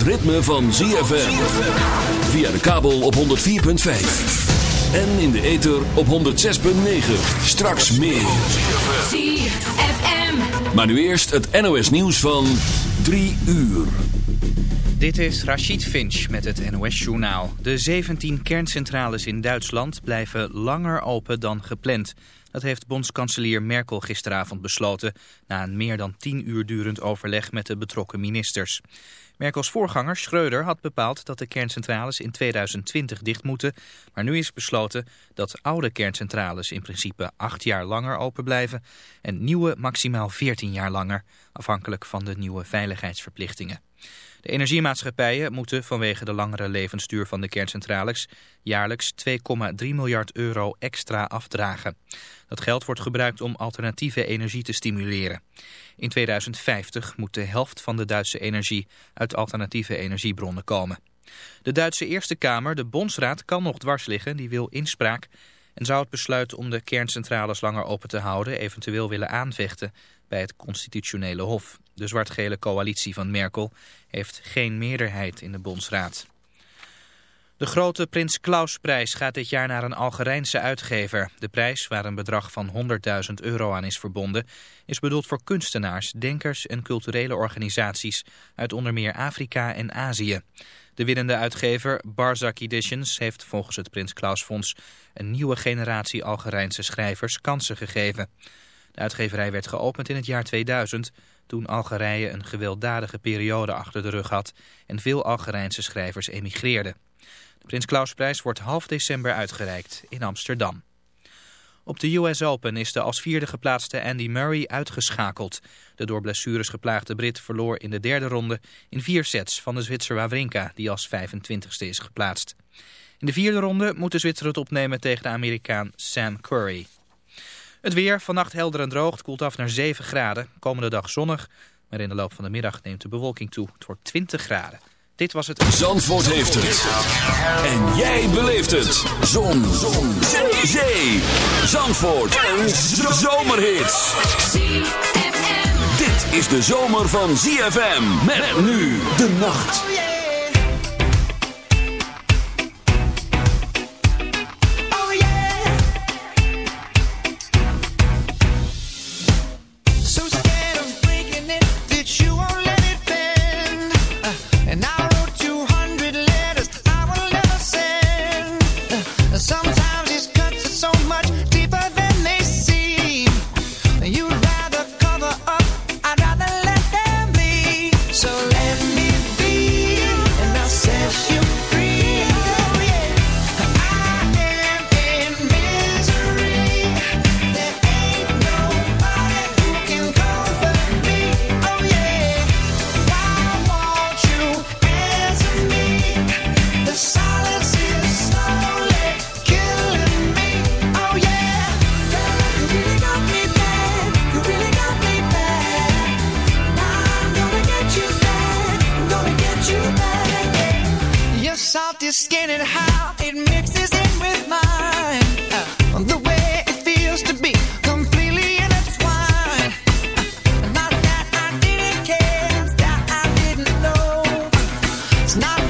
het ritme van ZFM. Via de kabel op 104.5. En in de ether op 106.9. Straks meer. ZFM. Maar nu eerst het NOS nieuws van 3 uur. Dit is Rachid Finch met het NOS-journaal. De 17 kerncentrales in Duitsland blijven langer open dan gepland. Dat heeft bondskanselier Merkel gisteravond besloten... na een meer dan 10 uur durend overleg met de betrokken ministers. Merkels voorganger Schreuder had bepaald dat de kerncentrales in 2020 dicht moeten... maar nu is besloten dat oude kerncentrales in principe 8 jaar langer open blijven... en nieuwe maximaal 14 jaar langer, afhankelijk van de nieuwe veiligheidsverplichtingen. De energiemaatschappijen moeten vanwege de langere levensduur van de kerncentrales jaarlijks 2,3 miljard euro extra afdragen. Dat geld wordt gebruikt om alternatieve energie te stimuleren. In 2050 moet de helft van de Duitse energie uit alternatieve energiebronnen komen. De Duitse Eerste Kamer, de Bondsraad, kan nog dwars liggen. Die wil inspraak en zou het besluit om de kerncentrales langer open te houden eventueel willen aanvechten bij het constitutionele hof. De zwart-gele coalitie van Merkel heeft geen meerderheid in de Bondsraad. De grote Prins Klausprijs gaat dit jaar naar een Algerijnse uitgever. De prijs, waar een bedrag van 100.000 euro aan is verbonden, is bedoeld voor kunstenaars, denkers en culturele organisaties uit onder meer Afrika en Azië. De winnende uitgever, Barzak Editions, heeft volgens het Prins Klaus Fonds een nieuwe generatie Algerijnse schrijvers kansen gegeven. De uitgeverij werd geopend in het jaar 2000, toen Algerije een gewelddadige periode achter de rug had en veel Algerijnse schrijvers emigreerden. De Prins Klausprijs wordt half december uitgereikt in Amsterdam. Op de US Open is de als vierde geplaatste Andy Murray uitgeschakeld. De door blessures geplaagde Brit verloor in de derde ronde in vier sets van de Zwitser Wawrinka, die als 25ste is geplaatst. In de vierde ronde moet de Zwitser het opnemen tegen de Amerikaan Sam Curry. Het weer, vannacht helder en droog, koelt af naar 7 graden. Komende dag zonnig, maar in de loop van de middag neemt de bewolking toe. Het wordt 20 graden. Dit was het... Zandvoort heeft het. En jij beleeft het. Zon. Zon. Zee. Zandvoort. Een zomerhit. Dit is de zomer van ZFM. Met nu de nacht. It's not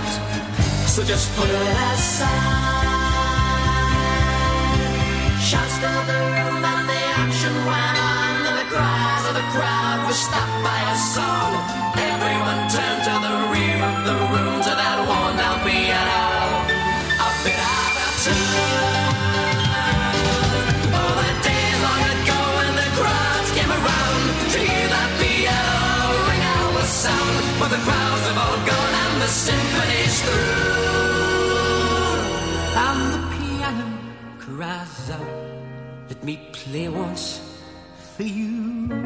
so just put it aside. Shouts filled the room and the action went on, and the cries of the crowd were stopped by play once for you.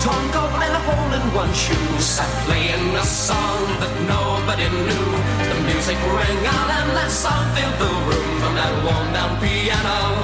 Torn coat and a hole in one shoe sat playing a song that nobody knew. The music rang out and that song filled the room from that worn down piano.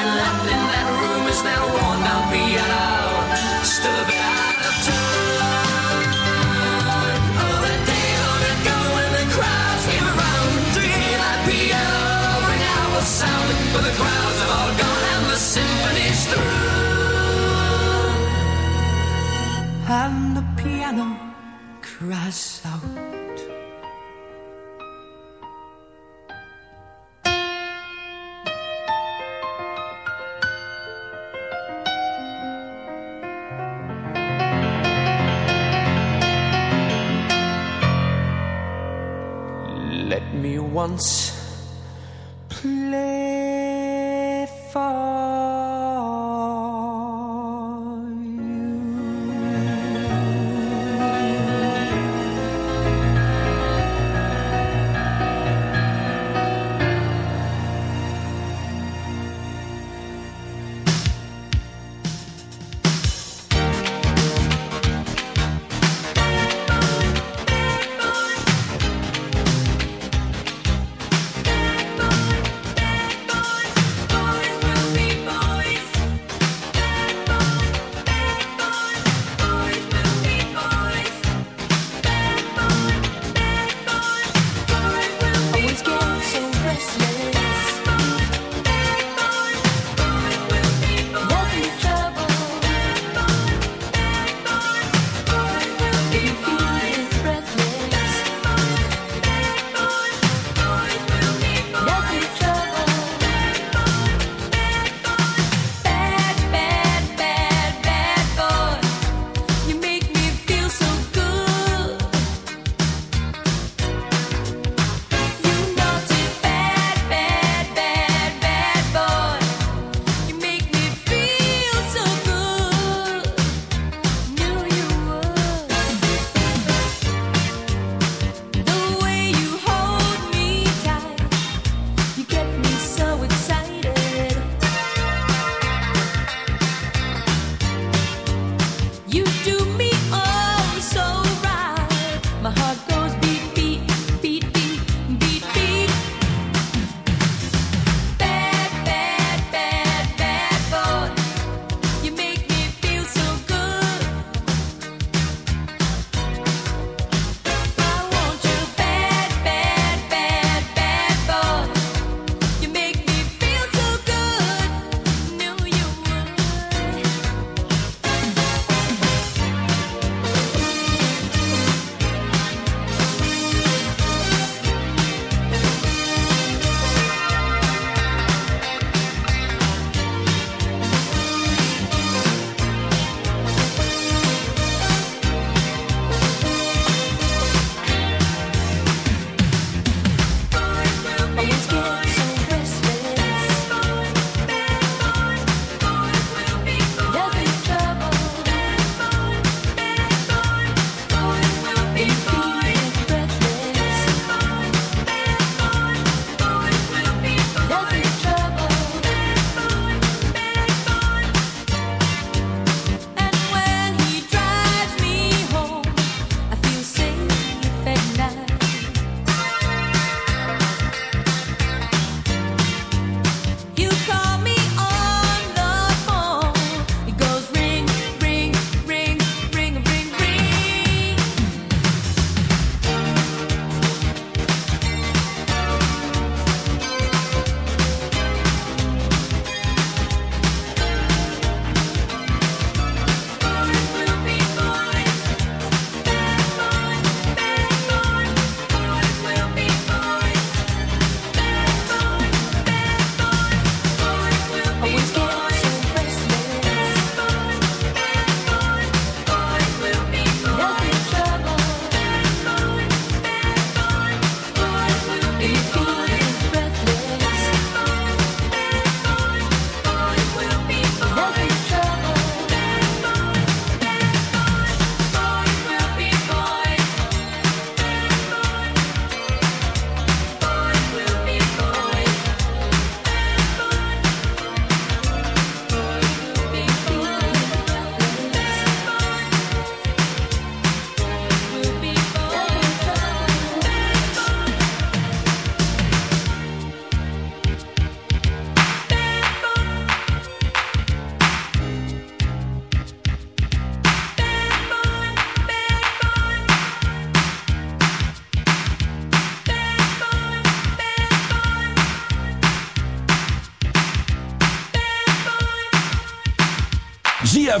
And that piano. Still a bit out of tune. Oh, the the crowds came around that piano ring out sound. But the crowds have all gone and the symphony's through. And the piano cries out. Once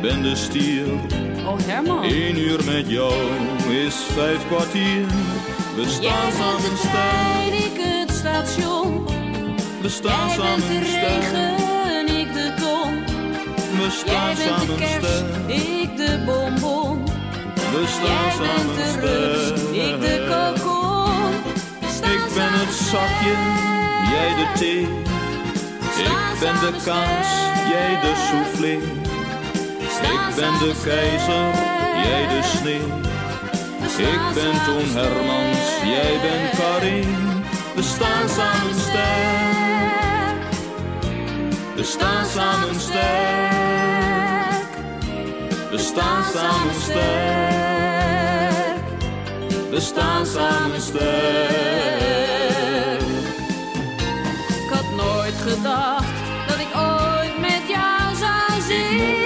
ben de stier. Oh Herman. Eén uur met jou is vijf kwartier. We Jij staan bent samen de trein, ik het station. we staan Jij bent samen de regen, ik de ton. We Jij staan bent de samen kerst, sterk, ik de bonbon. we staan Jij bent samen de rups, ik de kokon. Staan Ik ben het zakje, jij de thee. Ik ben de kaas, jij de soufflé. Ik ben de keizer, jij de sneeuw. Ik ben Toon Hermans, jij bent Karin. We staan samen sterk. We staan samen sterk. We staan samen sterk. We staan samen sterk. Ik had nooit gedacht dat ik ooit met jou zou zingen.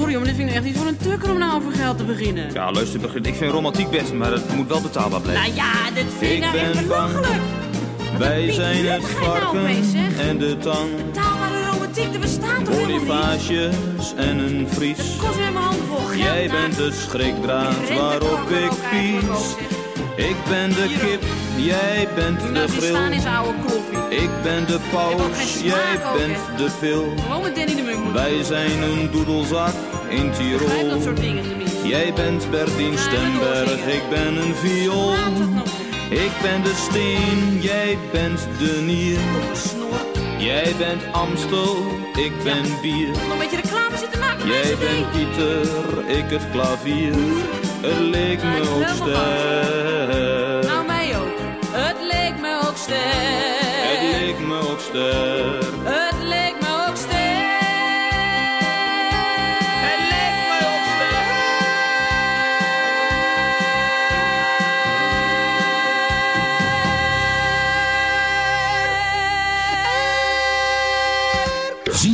Sorry, maar dit vind ik echt niet voor een tukker om nou over geld te beginnen. Ja, luister, begin- ik vind romantiek best, maar het moet wel betaalbaar blijven. Nou ja, dit vind ik, Ik nou ben belachelijk. Wij zijn het nou varken en de tang. Betaalbare romantiek, er bestaat toch? Bonifages en een vries. Kost weer mijn handvol geld. Jij bent de schrikdraad waarop ik pies. Ik ben de kip, jij bent Nou, de oude kloppie. Ik ben de paus, jij bent de pil. Wij zijn een doedelzak in Tirol. soort dingen tenminste. Jij bent Bertien Ja, Stemberg, dat ik ben een viool. Ik ben de steen, jij bent de nier. Jij bent Amstel, ik ben bier. Jij bent. Pieter, ik het klavier. Het leek me ook sterk. Nou, mij ook. Het leek me ook Het sterk. leek me ook sterk.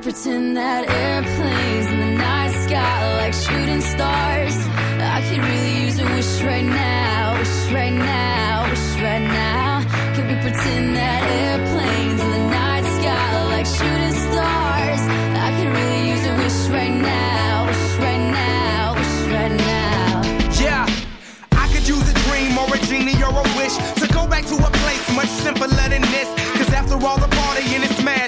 Pretend that airplanes in the night sky like shooting stars? I could really use a wish right now, wish right now, wish right now. Can we pretend that airplanes in the night sky like shooting stars? I could really use a wish right now, wish right now, wish right now. Yeah, I could use a dream or a genie or a wish to go back to a place much simpler than this. Cause after all the partying and smashing